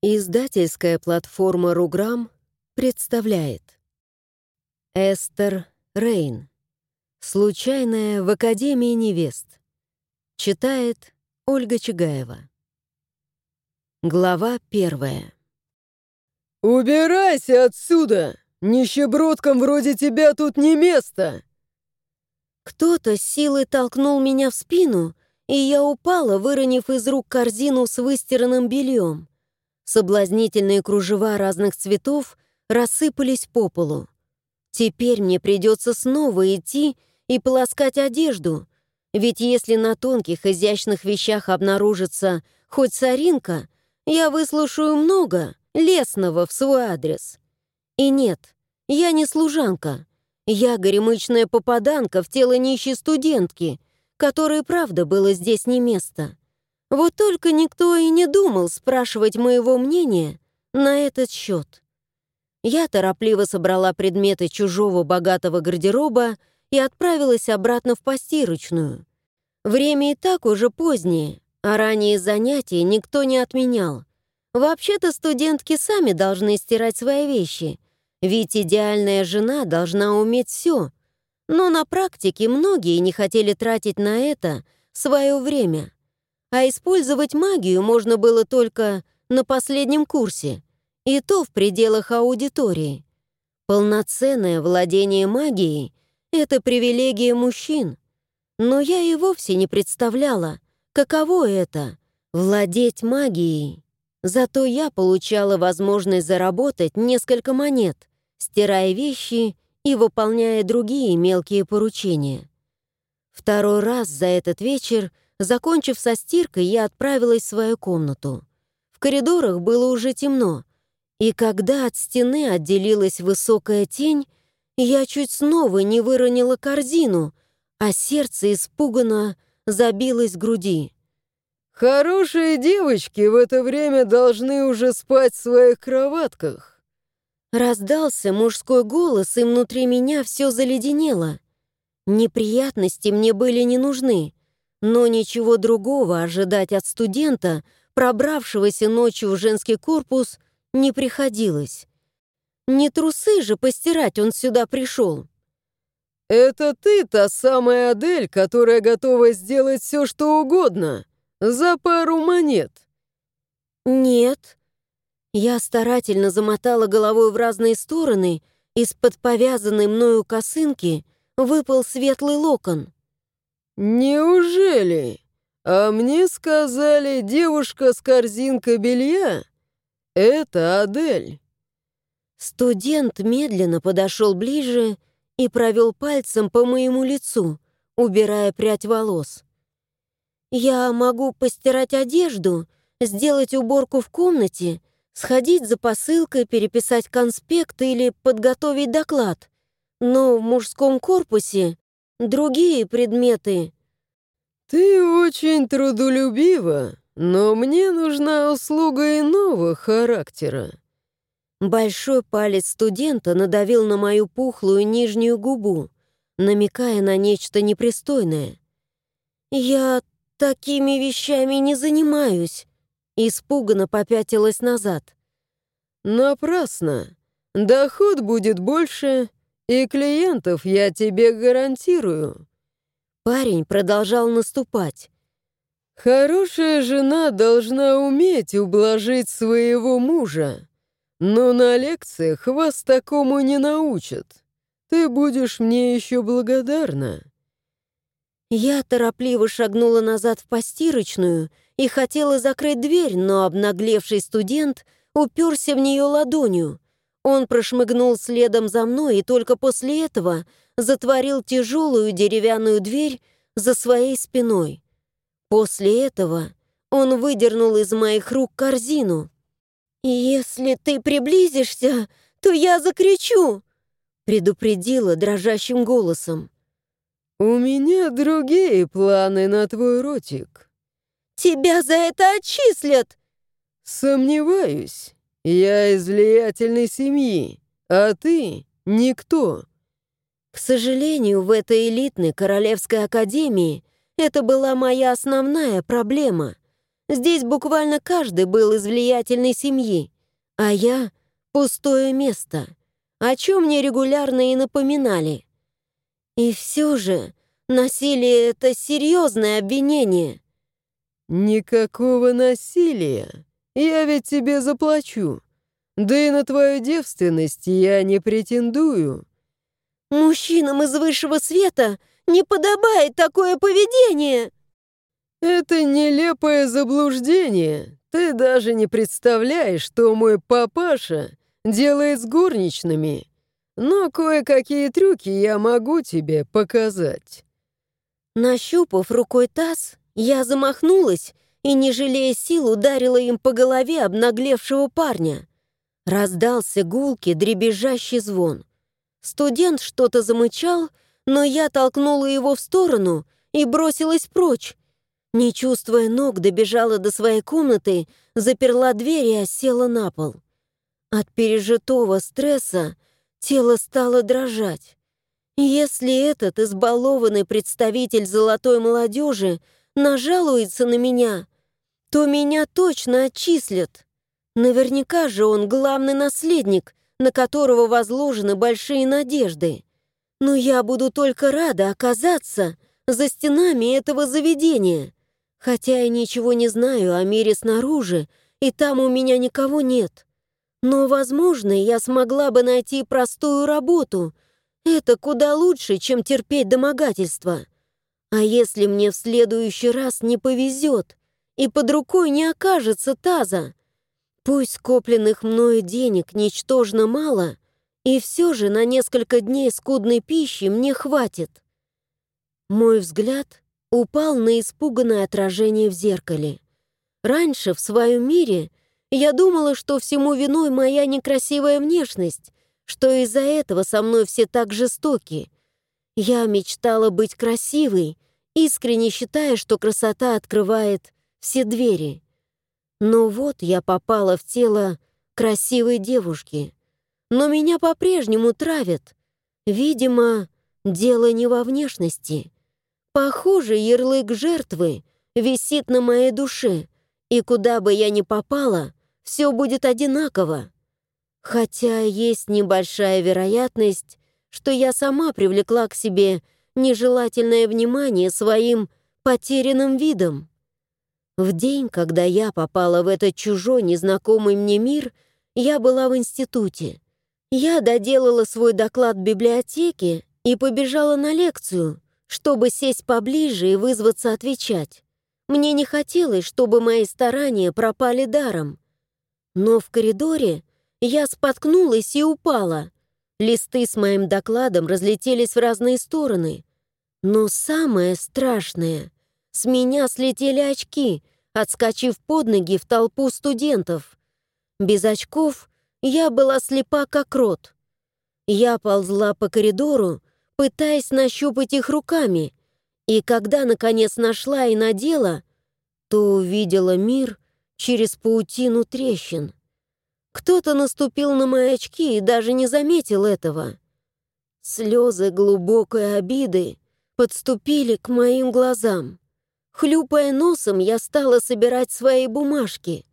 Издательская платформа «Руграм» представляет Эстер Рейн «Случайная в Академии невест» Читает Ольга Чигаева Глава первая «Убирайся отсюда! Нищебродкам вроде тебя тут не место!» Кто-то силой толкнул меня в спину, и я упала, выронив из рук корзину с выстиранным бельем. Соблазнительные кружева разных цветов рассыпались по полу. Теперь мне придется снова идти и полоскать одежду, ведь если на тонких изящных вещах обнаружится хоть соринка, я выслушаю много лесного в свой адрес. И нет, я не служанка. Я горемычная попаданка в тело нищей студентки, которой, правда, было здесь не место. Вот только никто и не думал спрашивать моего мнения на этот счет. Я торопливо собрала предметы чужого богатого гардероба и отправилась обратно в постирочную. Время и так уже позднее, а ранние занятия никто не отменял. Вообще-то студентки сами должны стирать свои вещи, ведь идеальная жена должна уметь все. Но на практике многие не хотели тратить на это свое время а использовать магию можно было только на последнем курсе, и то в пределах аудитории. Полноценное владение магией — это привилегия мужчин, но я и вовсе не представляла, каково это — владеть магией. Зато я получала возможность заработать несколько монет, стирая вещи и выполняя другие мелкие поручения. Второй раз за этот вечер — Закончив со стиркой, я отправилась в свою комнату. В коридорах было уже темно, и когда от стены отделилась высокая тень, я чуть снова не выронила корзину, а сердце испуганно забилось в груди. «Хорошие девочки в это время должны уже спать в своих кроватках». Раздался мужской голос, и внутри меня все заледенело. Неприятности мне были не нужны. Но ничего другого ожидать от студента, пробравшегося ночью в женский корпус, не приходилось. Не трусы же постирать он сюда пришел. «Это ты та самая Адель, которая готова сделать все, что угодно, за пару монет?» «Нет». Я старательно замотала головой в разные стороны, из-под повязанной мною косынки выпал светлый локон. «Неужели? А мне сказали, девушка с корзинкой белья — это Адель». Студент медленно подошел ближе и провел пальцем по моему лицу, убирая прядь волос. «Я могу постирать одежду, сделать уборку в комнате, сходить за посылкой, переписать конспект или подготовить доклад, но в мужском корпусе другие предметы. «Ты очень трудолюбива, но мне нужна услуга иного характера». Большой палец студента надавил на мою пухлую нижнюю губу, намекая на нечто непристойное. «Я такими вещами не занимаюсь», — испуганно попятилась назад. «Напрасно. Доход будет больше, и клиентов я тебе гарантирую». Парень продолжал наступать. «Хорошая жена должна уметь ублажить своего мужа, но на лекциях вас такому не научат. Ты будешь мне еще благодарна». Я торопливо шагнула назад в постирочную и хотела закрыть дверь, но обнаглевший студент уперся в нее ладонью — он прошмыгнул следом за мной и только после этого затворил тяжелую деревянную дверь за своей спиной. После этого он выдернул из моих рук корзину. «Если ты приблизишься, то я закричу!» предупредила дрожащим голосом. «У меня другие планы на твой ротик». «Тебя за это отчислят!» «Сомневаюсь. «Я из влиятельной семьи, а ты — никто». К сожалению, в этой элитной королевской академии это была моя основная проблема. Здесь буквально каждый был из влиятельной семьи, а я — пустое место, о чем мне регулярно и напоминали. И все же насилие — это серьезное обвинение. «Никакого насилия. Я ведь тебе заплачу. Да и на твою девственность я не претендую». «Мужчинам из высшего света не подобает такое поведение!» «Это нелепое заблуждение. Ты даже не представляешь, что мой папаша делает с горничными. Но кое-какие трюки я могу тебе показать». Нащупав рукой таз, я замахнулась и, не жалея сил, ударила им по голове обнаглевшего парня. Раздался гулкий, дребезжащий звон. Студент что-то замычал, но я толкнула его в сторону и бросилась прочь. Не чувствуя ног, добежала до своей комнаты, заперла дверь и осела на пол. От пережитого стресса тело стало дрожать. Если этот избалованный представитель золотой молодежи нажалуется на меня, то меня точно отчислят. Наверняка же он главный наследник, на которого возложены большие надежды. Но я буду только рада оказаться за стенами этого заведения. Хотя я ничего не знаю о мире снаружи, и там у меня никого нет. Но, возможно, я смогла бы найти простую работу. Это куда лучше, чем терпеть домогательства. А если мне в следующий раз не повезет, и под рукой не окажется таза, Пусть скопленных мною денег ничтожно мало, и все же на несколько дней скудной пищи мне хватит. Мой взгляд упал на испуганное отражение в зеркале. Раньше в своем мире я думала, что всему виной моя некрасивая внешность, что из-за этого со мной все так жестоки. Я мечтала быть красивой, искренне считая, что красота открывает все двери. Но вот я попала в тело красивой девушки. Но меня по-прежнему травят. Видимо, дело не во внешности. Похоже, ярлык жертвы висит на моей душе, и куда бы я ни попала, все будет одинаково. Хотя есть небольшая вероятность, что я сама привлекла к себе нежелательное внимание своим потерянным видом. В день, когда я попала в этот чужой, незнакомый мне мир, я была в институте. Я доделала свой доклад в библиотеке и побежала на лекцию, чтобы сесть поближе и вызваться отвечать. Мне не хотелось, чтобы мои старания пропали даром. Но в коридоре я споткнулась и упала. Листы с моим докладом разлетелись в разные стороны. Но самое страшное — с меня слетели очки, отскочив под ноги в толпу студентов. Без очков я была слепа, как рот. Я ползла по коридору, пытаясь нащупать их руками, и когда, наконец, нашла и надела, то увидела мир через паутину трещин. Кто-то наступил на мои очки и даже не заметил этого. Слезы глубокой обиды подступили к моим глазам. Хлюпая носом, я стала собирать свои бумажки.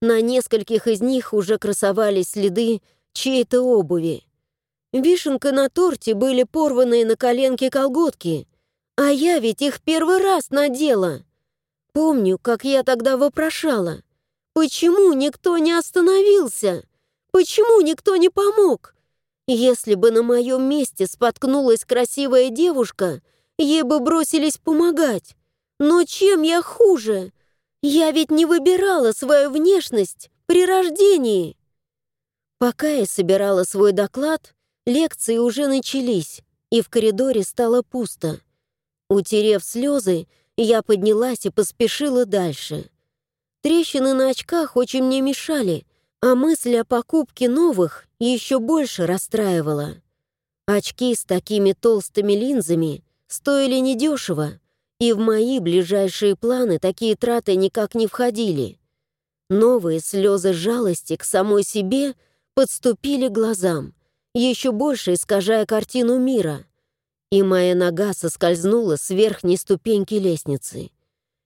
На нескольких из них уже красовались следы чьей-то обуви. Вишенка на торте были порванные на коленке колготки, а я ведь их первый раз надела. Помню, как я тогда вопрошала, почему никто не остановился? Почему никто не помог? Если бы на моем месте споткнулась красивая девушка, ей бы бросились помогать. Но чем я хуже? Я ведь не выбирала свою внешность при рождении. Пока я собирала свой доклад, лекции уже начались, и в коридоре стало пусто. Утерев слезы, я поднялась и поспешила дальше. Трещины на очках очень мне мешали, а мысль о покупке новых еще больше расстраивала. Очки с такими толстыми линзами стоили недешево, и в мои ближайшие планы такие траты никак не входили. Новые слезы жалости к самой себе подступили глазам, еще больше искажая картину мира. И моя нога соскользнула с верхней ступеньки лестницы.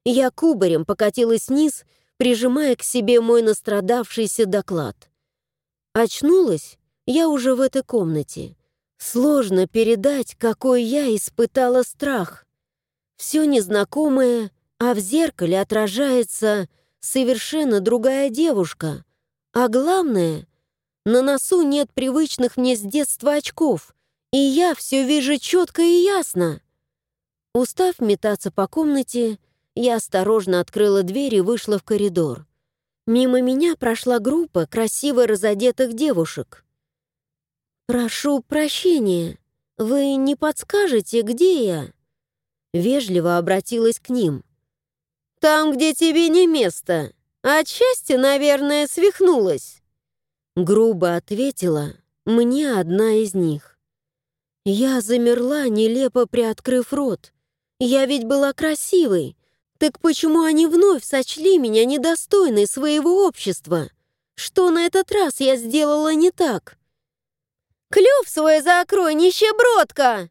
я кубарем покатилась вниз, прижимая к себе мой настрадавшийся доклад. Очнулась я уже в этой комнате. Сложно передать, какой я испытала страх. Все незнакомое, а в зеркале отражается совершенно другая девушка. А главное, на носу нет привычных мне с детства очков, и я все вижу четко и ясно. Устав метаться по комнате, я осторожно открыла дверь и вышла в коридор. Мимо меня прошла группа красиво разодетых девушек. «Прошу прощения, вы не подскажете, где я?» Вежливо обратилась к ним. «Там, где тебе не место. Отчасти, наверное, свихнулась». Грубо ответила мне одна из них. Я замерла, нелепо приоткрыв рот. Я ведь была красивой. Так почему они вновь сочли меня недостойной своего общества? Что на этот раз я сделала не так? «Клюв свой закрой, нищебродка!»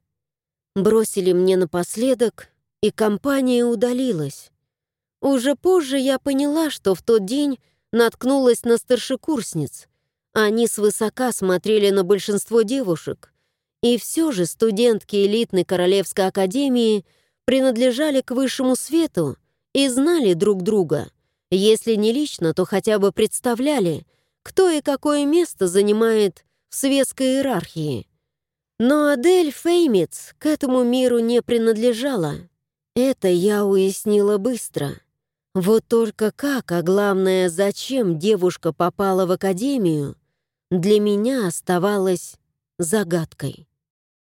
Бросили мне напоследок, и компания удалилась. Уже позже я поняла, что в тот день наткнулась на старшекурсниц. Они свысока смотрели на большинство девушек. И все же студентки элитной Королевской Академии принадлежали к высшему свету и знали друг друга. Если не лично, то хотя бы представляли, кто и какое место занимает в светской иерархии. Но Адель Феймиц к этому миру не принадлежала. Это я уяснила быстро. Вот только как, а главное, зачем девушка попала в академию, для меня оставалось загадкой.